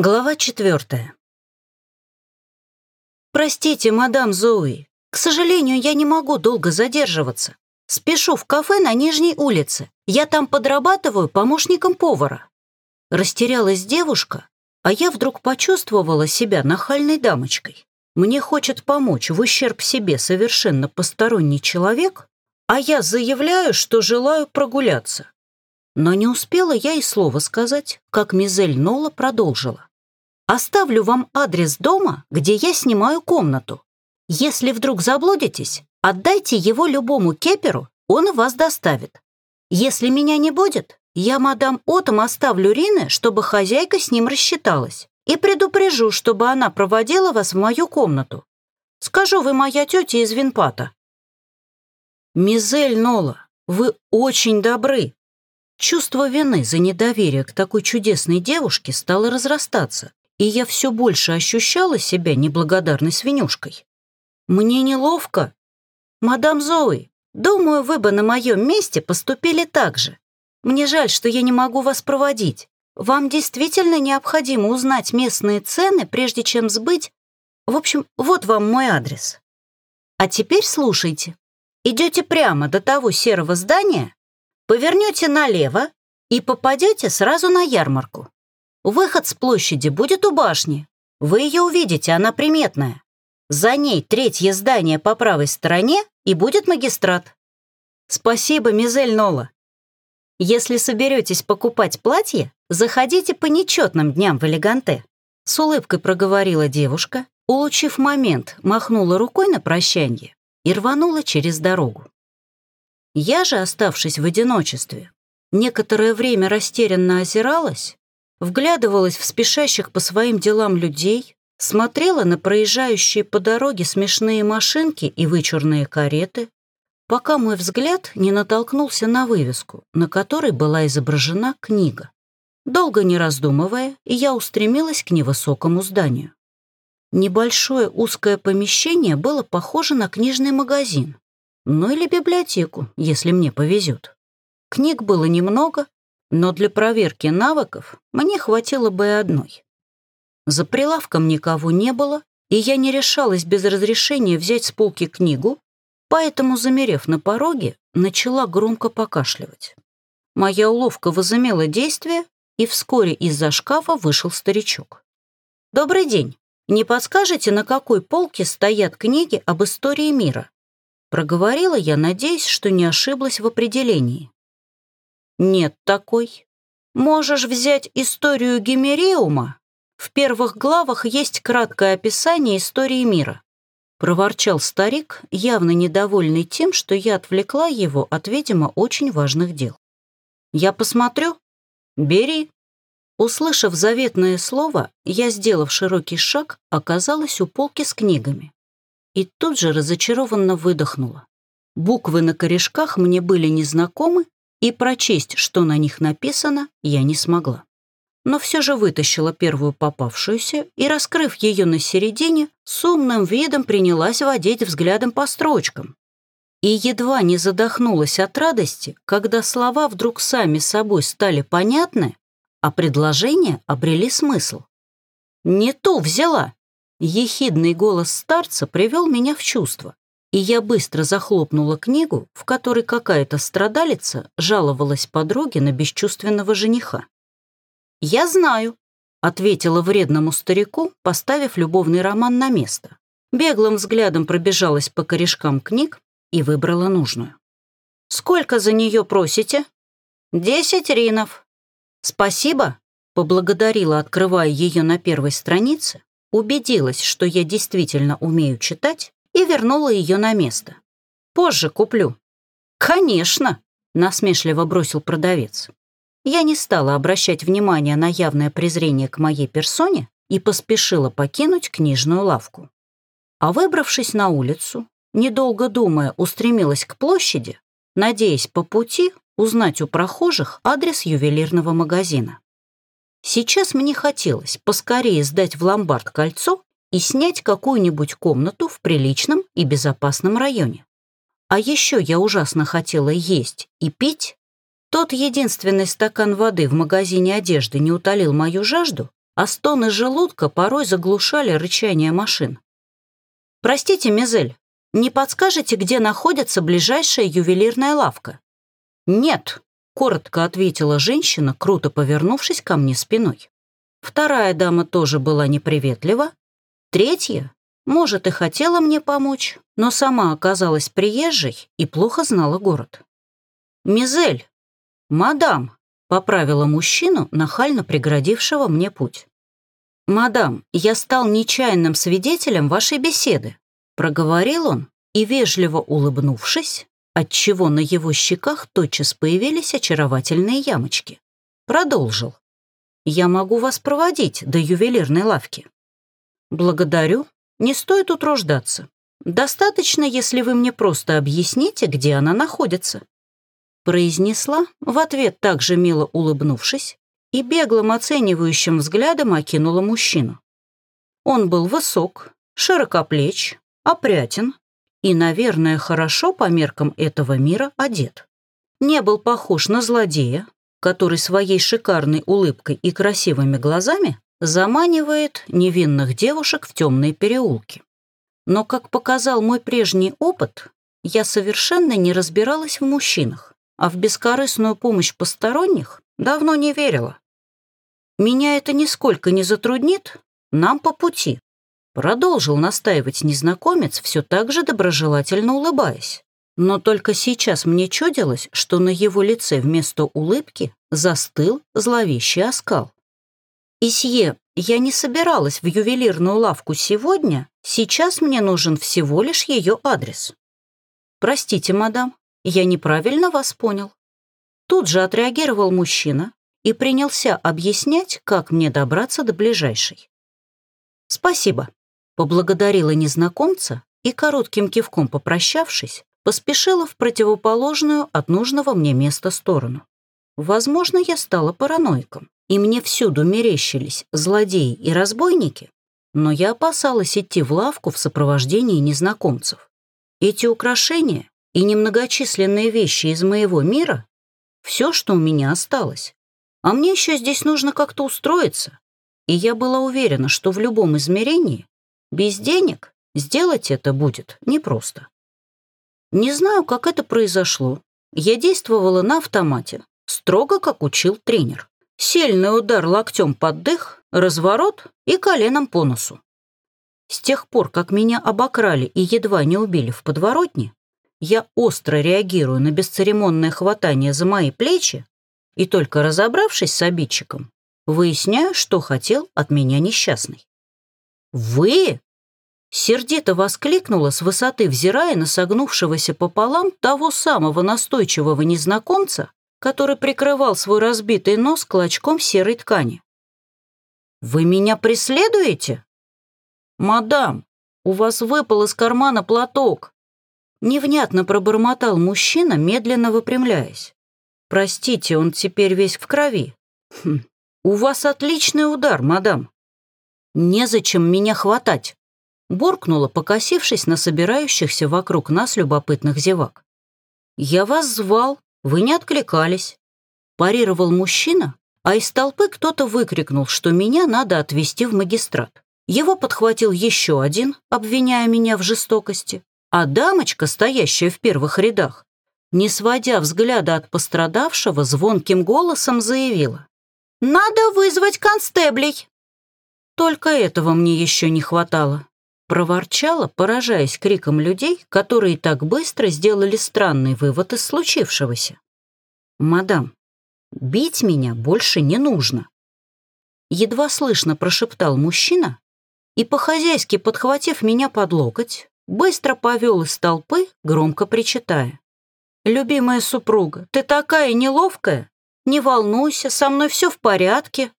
Глава четвертая. «Простите, мадам Зои, к сожалению, я не могу долго задерживаться. Спешу в кафе на Нижней улице. Я там подрабатываю помощником повара». Растерялась девушка, а я вдруг почувствовала себя нахальной дамочкой. Мне хочет помочь в ущерб себе совершенно посторонний человек, а я заявляю, что желаю прогуляться. Но не успела я и слова сказать, как Мизель Нола продолжила. Оставлю вам адрес дома, где я снимаю комнату. Если вдруг заблудитесь, отдайте его любому кеперу, он вас доставит. Если меня не будет, я мадам Отом оставлю Рины, чтобы хозяйка с ним рассчиталась, и предупрежу, чтобы она проводила вас в мою комнату. Скажу, вы моя тетя из Винпата». «Мизель Нола, вы очень добры». Чувство вины за недоверие к такой чудесной девушке стало разрастаться, и я все больше ощущала себя неблагодарной свинюшкой. Мне неловко. Мадам Зои, думаю, вы бы на моем месте поступили так же. Мне жаль, что я не могу вас проводить. Вам действительно необходимо узнать местные цены, прежде чем сбыть. В общем, вот вам мой адрес. А теперь слушайте. Идете прямо до того серого здания, повернете налево и попадете сразу на ярмарку. Выход с площади будет у башни. Вы ее увидите, она приметная. За ней третье здание по правой стороне и будет магистрат. Спасибо, мизель Нола. Если соберетесь покупать платье, заходите по нечетным дням в Элеганте. С улыбкой проговорила девушка, улучив момент, махнула рукой на прощанье и рванула через дорогу. Я же, оставшись в одиночестве, некоторое время растерянно озиралась, вглядывалась в спешащих по своим делам людей, смотрела на проезжающие по дороге смешные машинки и вычурные кареты, пока мой взгляд не натолкнулся на вывеску, на которой была изображена книга. Долго не раздумывая, я устремилась к невысокому зданию. Небольшое узкое помещение было похоже на книжный магазин, ну или библиотеку, если мне повезет. Книг было немного, но для проверки навыков мне хватило бы и одной. За прилавком никого не было, и я не решалась без разрешения взять с полки книгу, поэтому, замерев на пороге, начала громко покашливать. Моя уловка возымела действие, и вскоре из-за шкафа вышел старичок. «Добрый день. Не подскажете, на какой полке стоят книги об истории мира?» Проговорила я, надеясь, что не ошиблась в определении. Нет такой. Можешь взять историю Гимериума. В первых главах есть краткое описание истории мира. Проворчал старик, явно недовольный тем, что я отвлекла его от, видимо, очень важных дел. «Я посмотрю?» «Бери». Услышав заветное слово, я, сделав широкий шаг, оказалась у полки с книгами. И тут же разочарованно выдохнула. Буквы на корешках мне были незнакомы, и прочесть, что на них написано, я не смогла. Но все же вытащила первую попавшуюся и, раскрыв ее на середине, с умным видом принялась водить взглядом по строчкам. И едва не задохнулась от радости, когда слова вдруг сами собой стали понятны, а предложения обрели смысл. «Не ту взяла!» Ехидный голос старца привел меня в чувство и я быстро захлопнула книгу, в которой какая-то страдалица жаловалась подруге на бесчувственного жениха. «Я знаю», — ответила вредному старику, поставив любовный роман на место. Беглым взглядом пробежалась по корешкам книг и выбрала нужную. «Сколько за нее просите?» «Десять ринов». «Спасибо», — поблагодарила, открывая ее на первой странице, убедилась, что я действительно умею читать и вернула ее на место. «Позже куплю». «Конечно», — насмешливо бросил продавец. Я не стала обращать внимания на явное презрение к моей персоне и поспешила покинуть книжную лавку. А выбравшись на улицу, недолго думая, устремилась к площади, надеясь по пути узнать у прохожих адрес ювелирного магазина. Сейчас мне хотелось поскорее сдать в ломбард кольцо и снять какую-нибудь комнату в приличном и безопасном районе. А еще я ужасно хотела есть и пить. Тот единственный стакан воды в магазине одежды не утолил мою жажду, а стоны желудка порой заглушали рычание машин. «Простите, Мизель, не подскажете, где находится ближайшая ювелирная лавка?» «Нет», — коротко ответила женщина, круто повернувшись ко мне спиной. Вторая дама тоже была неприветлива. Третья, может, и хотела мне помочь, но сама оказалась приезжей и плохо знала город. «Мизель!» «Мадам!» — поправила мужчину, нахально преградившего мне путь. «Мадам, я стал нечаянным свидетелем вашей беседы», — проговорил он и, вежливо улыбнувшись, отчего на его щеках тотчас появились очаровательные ямочки, продолжил. «Я могу вас проводить до ювелирной лавки». «Благодарю, не стоит утруждаться. Достаточно, если вы мне просто объясните, где она находится произнесла, в ответ также мило улыбнувшись, и беглым оценивающим взглядом окинула мужчину. Он был высок, широкоплеч, опрятен и, наверное, хорошо по меркам этого мира одет. Не был похож на злодея, который своей шикарной улыбкой и красивыми глазами заманивает невинных девушек в темные переулки. Но, как показал мой прежний опыт, я совершенно не разбиралась в мужчинах а в бескорыстную помощь посторонних давно не верила. Меня это нисколько не затруднит, нам по пути. Продолжил настаивать незнакомец, все так же доброжелательно улыбаясь. Но только сейчас мне чудилось, что на его лице вместо улыбки застыл зловещий оскал. «Исье, я не собиралась в ювелирную лавку сегодня, сейчас мне нужен всего лишь ее адрес». «Простите, мадам, я неправильно вас понял. Тут же отреагировал мужчина и принялся объяснять, как мне добраться до ближайшей. «Спасибо», — поблагодарила незнакомца и, коротким кивком попрощавшись, поспешила в противоположную от нужного мне места сторону. Возможно, я стала параноиком, и мне всюду мерещились злодеи и разбойники, но я опасалась идти в лавку в сопровождении незнакомцев. Эти украшения и немногочисленные вещи из моего мира — все, что у меня осталось. А мне еще здесь нужно как-то устроиться. И я была уверена, что в любом измерении без денег сделать это будет непросто. Не знаю, как это произошло. Я действовала на автомате, строго как учил тренер. Сильный удар локтем под дых, разворот и коленом по носу. С тех пор, как меня обокрали и едва не убили в подворотне, я остро реагирую на бесцеремонное хватание за мои плечи и только разобравшись с обидчиком, выясняю, что хотел от меня несчастный. «Вы?» — сердито воскликнула с высоты, взирая на согнувшегося пополам того самого настойчивого незнакомца, который прикрывал свой разбитый нос клочком серой ткани. «Вы меня преследуете?» «Мадам, у вас выпал из кармана платок. Невнятно пробормотал мужчина, медленно выпрямляясь. «Простите, он теперь весь в крови. Хм, у вас отличный удар, мадам. Незачем меня хватать», буркнула, покосившись на собирающихся вокруг нас любопытных зевак. «Я вас звал, вы не откликались», парировал мужчина, а из толпы кто-то выкрикнул, что меня надо отвезти в магистрат. Его подхватил еще один, обвиняя меня в жестокости, а дамочка, стоящая в первых рядах, не сводя взгляда от пострадавшего, звонким голосом заявила. «Надо вызвать констеблей!» Только этого мне еще не хватало. Проворчала, поражаясь криком людей, которые так быстро сделали странный вывод из случившегося. «Мадам, бить меня больше не нужно!» Едва слышно прошептал мужчина и, по-хозяйски подхватив меня под локоть, быстро повел из толпы, громко причитая. «Любимая супруга, ты такая неловкая! Не волнуйся, со мной все в порядке!»